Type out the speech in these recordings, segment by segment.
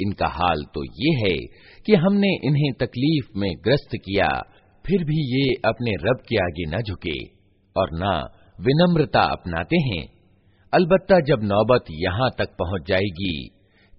इनका हाल तो ये है कि हमने इन्हें तकलीफ़ में ग्रस्त किया, फिर भी ये अपने रब के आगे न झुके, और न विनम्रता अपनाते हैं। अलबत्ता जब नौबत यहाँ तक पहुँच जाएगी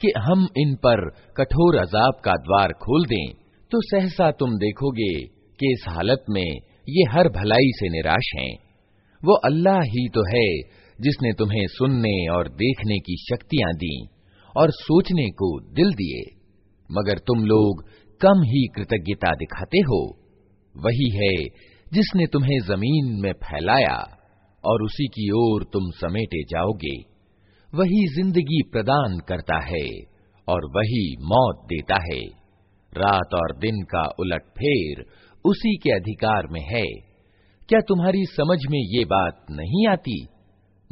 कि हम इन पर कठोर अजाब का द्वार खोल दें तो सहसा तुम देखोगे कि इस हालत में ये हर भलाई से निराश हैं। वो अल्लाह ही तो है जिसने तुम्हें सुनने और देखने की शक्तियाँ दी। और सोचने को दिल दिए। मगर तुम लोग कम ही कृतज्ञता दिखाते हो। वही है जिसने तुम्हें ज़मीन में फैलाया और उसी की ओर तुम समेटे जाओगे। वही ज़िंदगी प्रदान करता है और वही मौत देता है। रात और दिन का उलट फेर उसी के अधिकार में है। क्या तुम्हारी समझ में ये बात नहीं आती?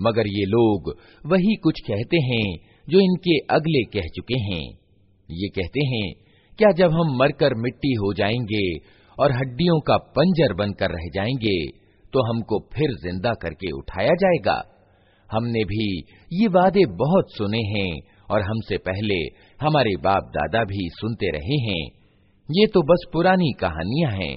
मगर ये लोग वही कुछ कहते हैं जो इनके अगले कह चुके हैं। ये कहते हैं, क्या जब हम मरकर मिट्टी हो जाएँगे और हड्डियों का पंजर बनकर रह जाएँगे तो हमको फिर ज़िंदा करके उठाया जाएगा? हमने भी ये वादे बहुत सुने हैं और हमसे पहले हमारे बाप दादा भी सुनते रहे हैं। ये तो बस पुरानी कहानियाँ हैं।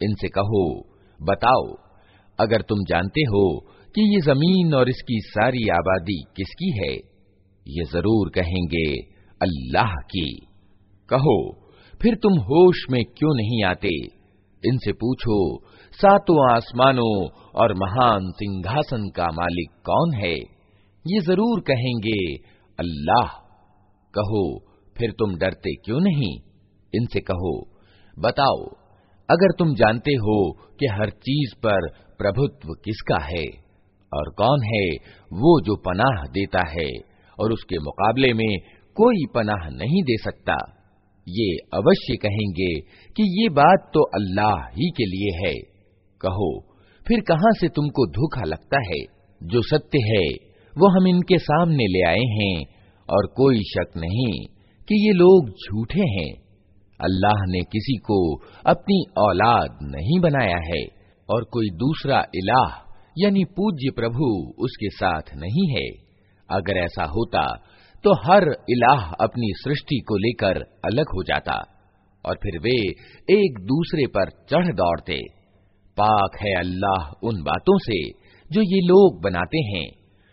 इनसे कहो बताओ अगर तुम जानते हो कि ये जमीन और इसकी सारी आबादी किसकी है ये जरूर कहेंगे अल्लाह की कहो फिर तुम होश में क्यों नहीं आते इनसे पूछो सातों आसमानों और महान सिंहासन का मालिक कौन है? ये ज़रूर कहेंगे, अल्लाह। कहो, फिर तुम डरते क्यों नहीं? इनसे कहो, बताओ, अगर तुम जानते हो कि हर चीज़ पर प्रभुत्व किसका है, और कौन है वो जो पनाह देता है, और उसके मुकाबले में कोई पनाह नहीं दे सकता, ये अवश्य कहेंगे कि ये बात तो अल्लाह ही के लिए है। कहो फिर कहाँ से तुमको धोखा लगता है? जो सत्य है, वो हम इनके सामने ले आए हैं, और कोई शक नहीं कि ये लोग झूठे हैं। अल्लाह ने किसी को अपनी औलाद नहीं बनाया है, और कोई दूसरा इलाह, यानी पूज्य प्रभु, उसके साथ नहीं है। अगर ऐसा होता तो हर इलाह अपनी सृष्टि को लेकर अलग हो जाता, और फिर वे एक दूसरे पर चढ़ दौड़ते। पाक है अल्लाह उन बातों से जो ये लोग बनाते हैं।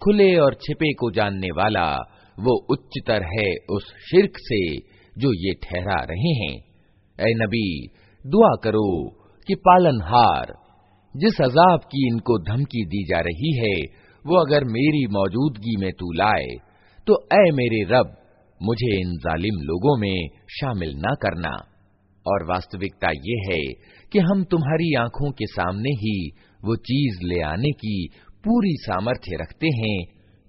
खुले और छिपे को जानने वाला वो उच्चतर है उस शिरक से जो ये ठहरा रहे हैं ए नबी दुआ करो कि पालनहार जिस अजाब की इनको धमकी दी जा रही है वो अगर मेरी मौजूदगी में तू लाए तो ए मेरे रब, मुझे इन जालिम लोगों में शामिल न करना। और वास्तविकता ये है कि हम तुम्हारी आँखों के सामने ही वो चीज़ ले आने की पूरी सामर्थ्य रखते हैं,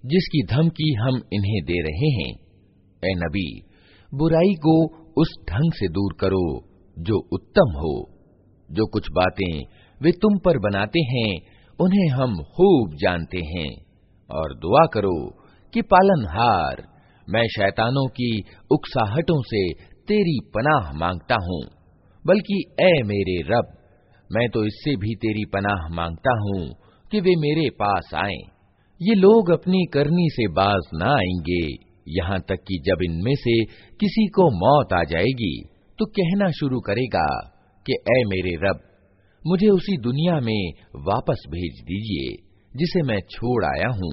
जिसकी धमकी हम इन्हें दे रहे हैं। ए नबी, बुराई को उस ढंग से दूर करो जो उत्तम हो। जो कुछ बातें वे तुम पर बनाते हैं उन्हें हम खूब जानते हैं और दुआ करो कि पालनहार मैं शैतानों की उकसाहटों से तेरी पनाह माँगता हूँ, बल्कि ए मेरे रब, मैं तो इससे भी तेरी पनाह माँगता हूँ कि वे मेरे पास आएँ। ये लोग अपनी करनी से बाज न आएँगे यहाँ तक कि जब इनमें से किसी को मौत आ जाएगी तो कहना शुरू करेगा कि ए मेरे रब मुझे उसी दुनिया में वापस भेज दीजिए जिसे मैं छोड़ आया हूँ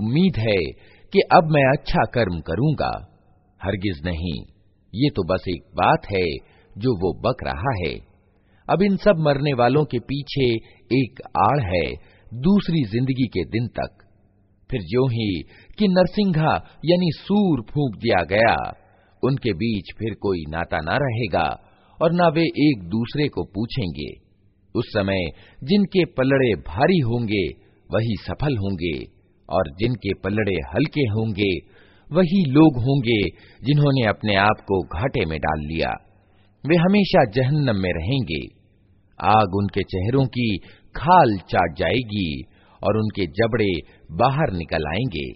उम्मीद है कि अब मैं अच्छा कर्म करूंगा हरगिज नहीं ये तो बस एक बात है जो वो बक रहा है अब इन सब मरने वालों के पीछे एक आड़ है, दूसरी ज़िंदगी के दिन तक। फिर जो ही कि नरसिंघा यानी सूर फूंक दिया गया, उनके बीच फिर कोई नाता ना रहेगा और ना वे एक दूसरे को पूछेंगे। उस समय जिनके पलड़े भारी होंगे, वही सफल होंगे और जिनके पलड़े हल्के होंगे, वही लोग होंगे जिन्होंने अपने आप को घाटे में डाल लिया। वे हमेशा जहन्नम में रहेंगे। आग उनके चेहरों की खाल चाट जाएगी और उनके जबड़े बाहर निकल आएंगे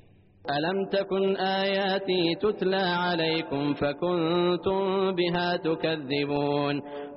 अलम तकुन आयाती तुतला अलैकुम फकुंतुम बिहा तुकद्दिबून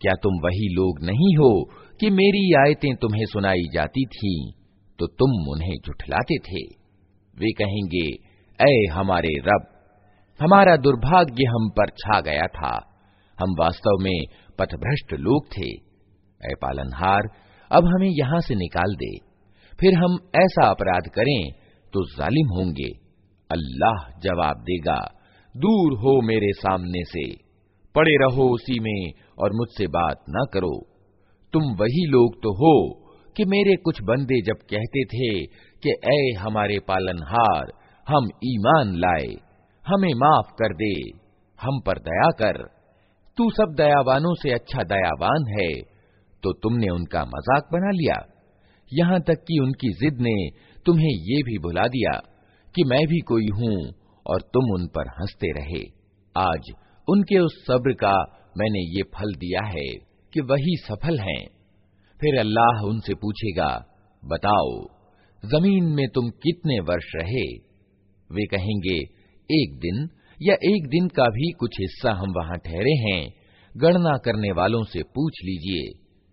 क्या तुम वही लोग नहीं हो कि मेरी आयतें तुम्हें सुनाई जाती थीं तो तुम उन्हें झुठलाते थे वे कहेंगे ऐ हमारे रब हमारा दुर्भाग्य हम पर छा गया था हम वास्तव में पथभ्रष्ट लोग थे ऐ पालनहार अब हमें यहां से निकाल दे फिर हम ऐसा अपराध करें तो जालिम होंगे अल्लाह जवाब देगा दूर हो मेरे सामने से। पड़े रहो उसी में और मुझसे बात न करो। तुम वही लोग तो हो कि मेरे कुछ बंदे जब कहते थे कि, ऐ हमारे पालनहार, हम ईमान लाए, हमें माफ़ कर दे, हम पर दया कर। तू सब दयावानों से अच्छा दयावान है तो तुमने उनका मज़ाक बना लिया। यहाँ तक कि उनकी जिद ने तुम्हें ये भी भुला दिया कि मैं भी कोई हूँ और तुम उन पर हंसते रहे आज उनके उस सब्र का मैंने ये फल दिया है कि वही सफल हैं फिर अल्लाह उनसे पूछेगा बताओ जमीन में तुम कितने वर्ष रहे वे कहेंगे एक दिन या एक दिन का भी कुछ हिस्सा हम वहां ठहरे हैं गणना करने वालों से पूछ लीजिए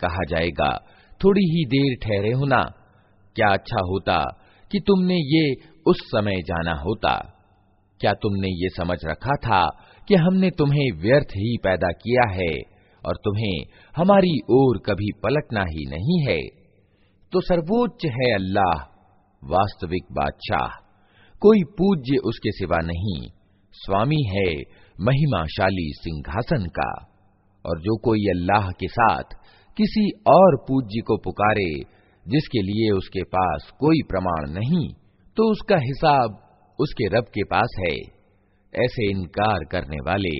कहा जाएगा थोड़ी ही देर ठहरे होना क्या अच्छा होता कि तुमने ये उस समय जाना होता क्या तुमने ये समझ रखा था कि हमने तुम्हें व्यर्थ ही पैदा किया है और तुम्हें हमारी ओर कभी पलटना ही नहीं है तो सर्वोच्च है अल्लाह वास्तविक बादशाह कोई पूज्य उसके सिवा नहीं। स्वामी है महिमाशाली सिंहासन का। और जो कोई अल्लाह के साथ किसी और पूज्य को पुकारे, जिसके लिए उसके पास कोई प्रमाण नहीं तो उसका हिसाब उसके रब के पास है। ऐसे इनकार करने वाले,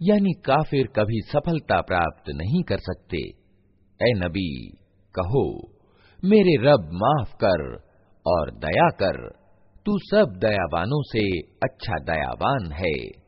यानी काफिर कभी सफलता प्राप्त नहीं कर सकते। ए नबी, कहो, मेरे रब माफ़ कर और दया कर। तू सब दयावानों से अच्छा दयावान है।